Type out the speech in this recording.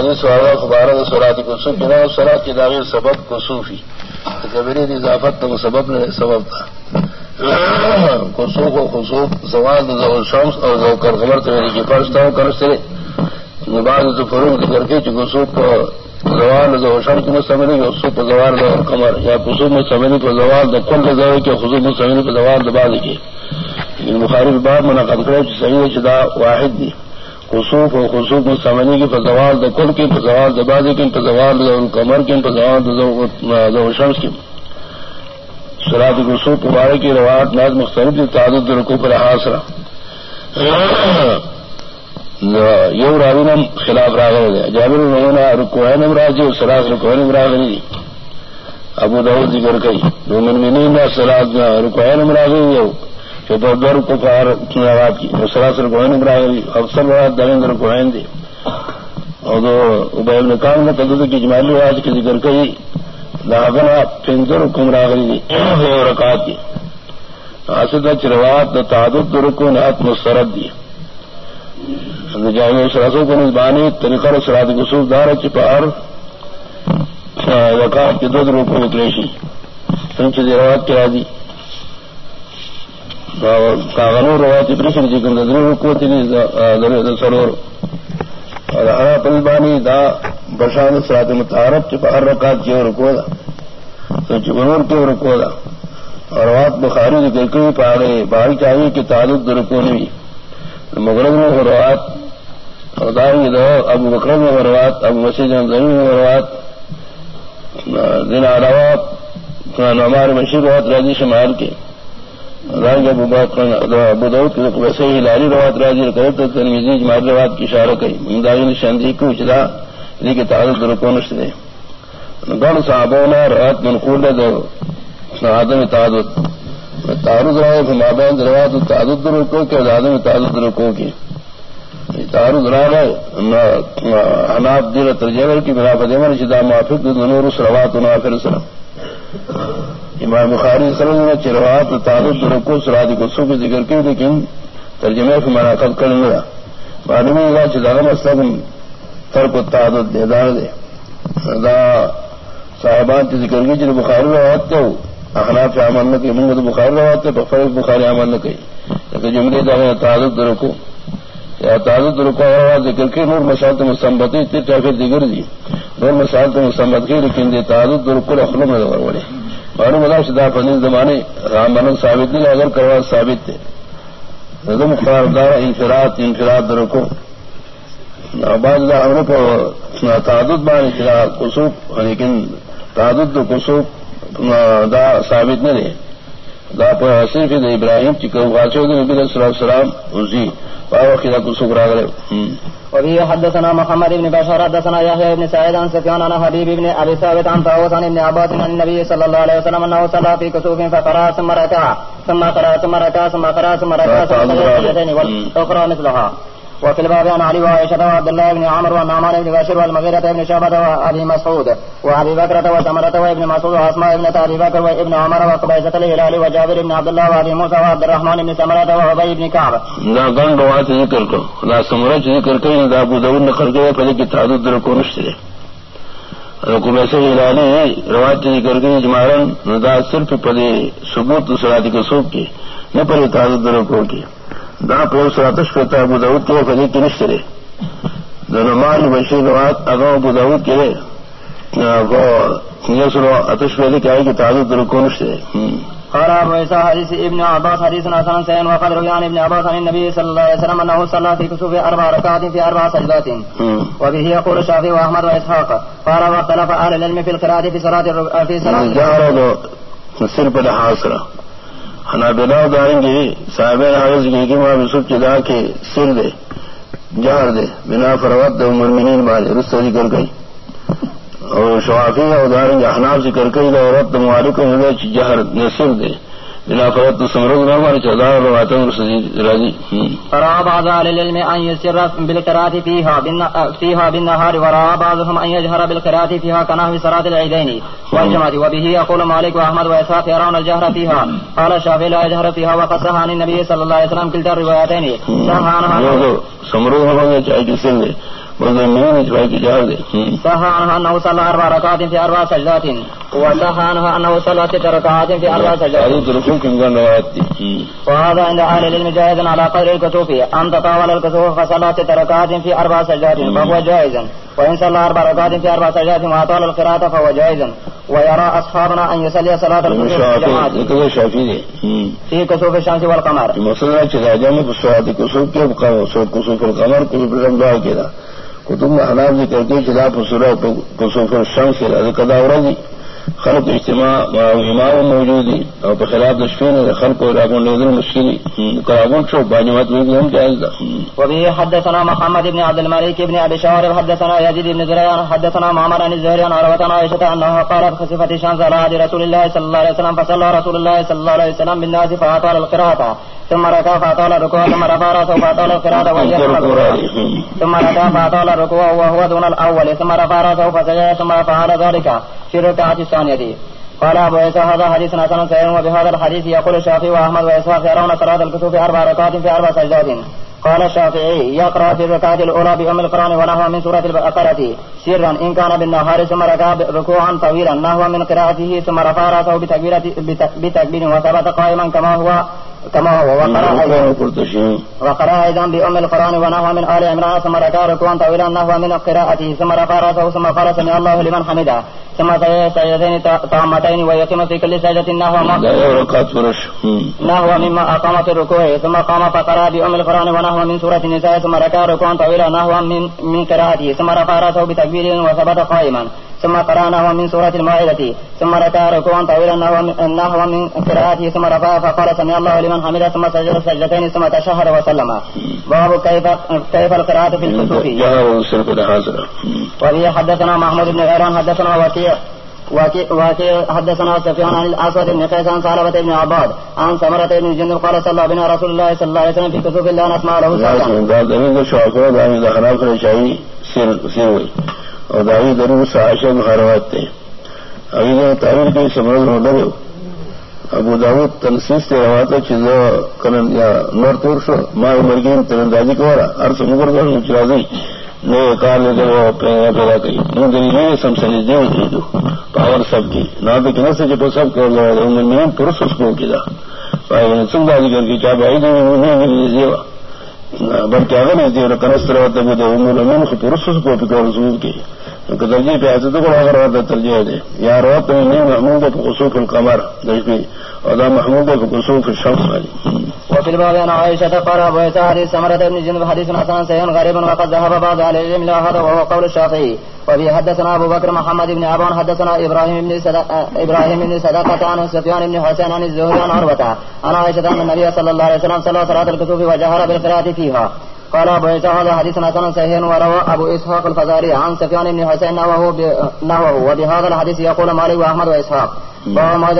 سوال خبارہ سورات کسوف بنا سورات کی داغی سبب کسوفی کبری اضافت تو سبب نے سبب تھا کسوف و خصوف زوال زو شمس اور زو کر خبر تو میری کی فرض تھا کر سے بعض تو فروغ کر کے کسوف کو زوال زو شمس میں سمجھ گئے اس کو زوال دو کمر یا کسوف میں سمجھ کو زوال دو کل زو کے خصوص میں سمجھ کو زوال دبا دیجیے بخاری باب منعقد کرے صحیح شدہ واحد دی۔ خصوف و خصوف و سمنی کی فضوال د کل کی فضوال دبادی کی فضوال کمر کی فضوال شمس کی۔ سراد خصوف مبارک کی روایت ناز مختلف تعدد رکو پر حاصل یو راوینم خلاف راغل گیا جابر نمونہ رکوین امراجی سراج رکوین امراغنی ابو داود ذکر کئی۔ دومن دو من منین سراج رکوین امراغنی یو در کو کار آواز کی سراسر گوہن براغلی افسر بات دریندر گوہن دی۔ اور ابیب نے کام میں تدد کی جمالی آواز کی ذکر کئی لاگنا پنجر کم راغلی دی رکعت دی۔ حاصل چروات تعدد رکو نات مسترد دی۔ جامع سراسوں کو نزبانی طریقہ سراد گسوف دار چپار رکعت کے دو رکو اکریشی سنچ روات کرا دی کاغنو روایتی پریشن جی کن دنو کو تینی سرور۔ اور ہرا پلبانی دا بشان سرات متعارف چپا ہر رکات کی رکو دا۔ تو چکنور کی رکو دا۔ اور روات بخاری ذکر کئی پاڑے باہر چاہیے کہ تعلق درکو نہیں مغرب میں روات اور دائیں دو ابو بکر میں روات ابو مسیح زمین میں روات دن روات ہمارے مشیر روات راجی شمال کے رنگ ابو ابو ویسے ہی لاری روات راجی تنمیزی جماعت روات کی اشارہ کئی۔ نے کو اچلا لی کے تعدد رکونش دے۔ صحابوں نے روات منقول آدم تعدد۔ تعرض مابین روات تعدد رکو کے آدم تعدد رکو کی۔ تعرض دیر کی شدہ موافق اس روات نافر سلام۔ امام بخاری سرد نے چروات تعدد رکو سرادی گسوں کے ذکر کی لیکن ترجمے سے منعقد کر لیا۔ معلوم ہوگا چدارم اسلم ترک تعدد دے دار دے۔ دا صاحبان کی ذکر کی جن بخاری روات تو اخلاف عمل نہ کہ منگت بخاری روات تو بفر بخاری عمل نہ کہی لیکن جملے دا تعدد رکو یا تعدد رکو اور ذکر کی نور مسالت مسمبتی تیر پھر ذکر دی۔ نور مسالت مسمت کی لیکن دے تعدد رکو اخلو میں دور بڑے اور ملا شدا فنی زمانے رام بن ثابت نہیں، اگر کروا ثابت تھے۔ نظم خاردار انفراد انفراد رکو۔ بعض ہم کو تعدد بان چلا کسوف لیکن تعدد کسوف دا ثابت نہیں رہے دا پر صرف ابراہیم چکر واسو نبی علیہ السلام اسی كسوف راغله وبه حدثنا محمد بن بشار حدثنا يحيى بن سعيد عن سفيان عن حبيب بن ابي ثابت عن طاووس عن ابن عباس عن النبي صلى الله عليه وسلم انه صلى في كسوف فقرا ثم ركع ثم قرا ثم ركع ثم قرا ثم ركع ثم ركع والاخرى مثلها. وفي الباب عن علي وعائشة وعبد الله بن عمر والنعمان بن بشير والمغيرة بن شعبة وأبي مسعود وأبي بكرة وسمرة وابن مسعود وأسماء ابن أبي بكر وابن عمر وقبيسة الهلال وجابر بن عبد الله وأبي موسى وعبد الرحمن بن سمرة وأبي بن كعب. لا قال روایت ذکر کو لا سمرة ذکر کو دا ابو داود نقل کو پہلے کی تعدد رکو نشتے کو ویسے ہلالی روایت ذکر کو جمارن دا صرف پہلے ثبوت سرادی کو سوپ کی نہ پہلے تعدد رکو کی دا پور سراتش کرتا ابو داود کے فضی کی نشت رے نمان بشیر روات اگو ابو داود کے وہ اتش پہلے کہ آئے کہ تعدد رکو نشت رے قال ابو عيسى حديث ابن عباس حديث حسن سين وقد روي عن ابن عباس عن النبي صلى الله عليه وسلم انه صلى في كسوف اربع ركعات في اربع سجدات. وبه يقول الشافعي واحمد واسحاق قال واختلف اهل العلم في القراءه في صلاه في صلاه جهر سر پر حاصل ہنا بلا دائیں گے صاحب حاضر کی کہ ماں یوسف چدا کے سر دے جہر دے، بنا فروت دے مرمنین والے رس ذکر جی گئی۔ اور شوافی اور داریں گے حناب ذکر جی گئی عورت مالک جہر نصر سر دے۔ بلا فوت سمرد نعمر چودہ رواتم راضي فرأى بعض العلم أن يسر بالقراءة فيها فيها بالنهار ورأى بعضهم أن يجهر بالقراءة فيها كنحو صلاة العيدين والجمعة وبه يقول مالك وأحمد وإسحاق يرون الجهر فيها قال الشافعي لا يجهر فيها وقد صح عن النبي صلى الله عليه وسلم كلتا الروايتين صح عنها سمرد نعمر چاہے کی جہاز دے صح عنها أنه صلى أربع ركعات في أربع سجدات وصح عنها أنه صلى ست ركعات في أربع سجدات. حضرت رسول مگن روایت دی وهذا عند أهل العلم جائز على قدر الكسوف أن تطاول الكسوف فصلى ست ركعات في أربع سجدات فهو جائز وإن صلى أربع ركعات في أربع سجدات وأطال القراءة فهو جائز ويرى أصحابنا أن يصلي صلاة الكسوف في كسوف الشمس والقمر. مسئلہ چلا جانے کو سواد کسوف کے کسوف القمر کسوف الرمضان کے کتب میں حناب ذکر کے خلاف سورہ کسوف الشمس کے دا قدا ورزی خلق اجتماع امام موجود موجودی اور په خلاف د شپې خلق او راغون له مشکل کراغون شو باندې مات وی هم جائز ده وبه حدثنا محمد بن عبد الملك بن ابي شاور حدثنا يزيد بن زريان حدثنا معمر عن الزهري عن عروة عن عائشة انها قالت خسفت الشمس على عهد رسول الله صلى الله عليه وسلم فصلى رسول الله صلى الله عليه وسلم بالناس فاطال القراءة ثم ركع فاطال الركوع ثم رفع راسه فاطال القراءة وهي ثم ركع فاطال الركوع وهو دون الاول ثم رفع راسه فسجد ثم فعل ذلك في الركعة الثانية. قال أبو عيسى هذا حديث حسن صحيح وبهذا الحديث يقول الشافعي وأحمد وإسحاق يرون صلاة الكسوف أربع ركعات في أربع سجدات. قال الشافعي يقرأ في الركعة الأولى بأم القرآن ونحو من سورة البقرة سرا إن كان بالنهار ثم ركع ركوعا طويلا نحو من قراءته ثم رفع رأسه بتكبير وثبت قائما كما هو كما هو وقرأ أيضا بأم القرآن ونحو من آل عمران ثم ركع ركوعا طويلا نحو من قراءته ثم رفع رأسه ثم قال سمع الله لمن حمده ثم سجدتين طامتين ويقيم في كل سجدة نحو ما نحو مما أقام في الركوع ثم قام فقرأ بأم القرآن ونحو من سورة النساء ثم ركع ركوعا طويلا نحو من من قراءته ثم رفع رأسه بتكبير وثبت قائما. ثم قرأ نحو من سورة المائدة ثم ركع ركوعا طويلا نحو من قراءته ثم رفع فقال سمع الله لمن حمده ثم سجد سجدتين ثم تشهد وسلم باب كيف كيف القراءة في الكسوف وبه حدثنا محمود بن غيران حدثنا وكيع وكيع حدثنا سفيان عن الاسود بن قيس عن ثعلبة بن عباد عن ثمرة بن جندب قال صلى بنا رسول الله صلى الله عليه وسلم في كتب الله نسمع له صوتا اور داوی ضرور ساشا مہاروات تھے ابھی نے تعریف کی سمجھ ہو ڈرے ابو داود تنسیس سے روا تھا چیز کرن یا نور تور شو، ماں مرگین ترندازی کو رہا ہر سمگر کر چرازی نئے کار لے کر وہ پیدا کی نو دن یہ سم سنی جی، دے کی جی دو۔ پاور سب کی۔ نہ تو کنا سے جب سب کر لو ان میں پرس اس کو کیا۔ پائے سن دادی کر کے کیا بھائی دے دیوا بلکہ اگر نہیں دیو کنس طرح تھا وہ تو عمر میں پرس اس کو پکڑ رسول کی۔ ترجیح پہ ایسے تو بڑا اگر ہوتا ترجیح دے۔ یا روت نہیں محمود کو قصوف القمر دیکھنی اور محمود کو قصوف الشمس والی وفي الباب عن عائشة قال أبو حديث سمرة بن جندب حديث حسن سيئ غريب وقد ذهب بعض أهل العلم إلى هذا وهو قول الشافعي. وفي حدثنا أبو بكر محمد بن أبان حدثنا إبراهيم بن إبراهيم بن صدقة عن سفيان بن حسين عن الزهري عن عروة عن عائشة أن النبي صلى الله عليه وسلم صلى صلاة الكسوف وجهر بالقراءة فيها. قال أبو عيسى هذا حديث حسن صحيح وروى أبو إسحاق الفزاري عن سفيان بن حسين نحوه وبهذا الحديث يقول مالك وأحمد وإسحاق. وما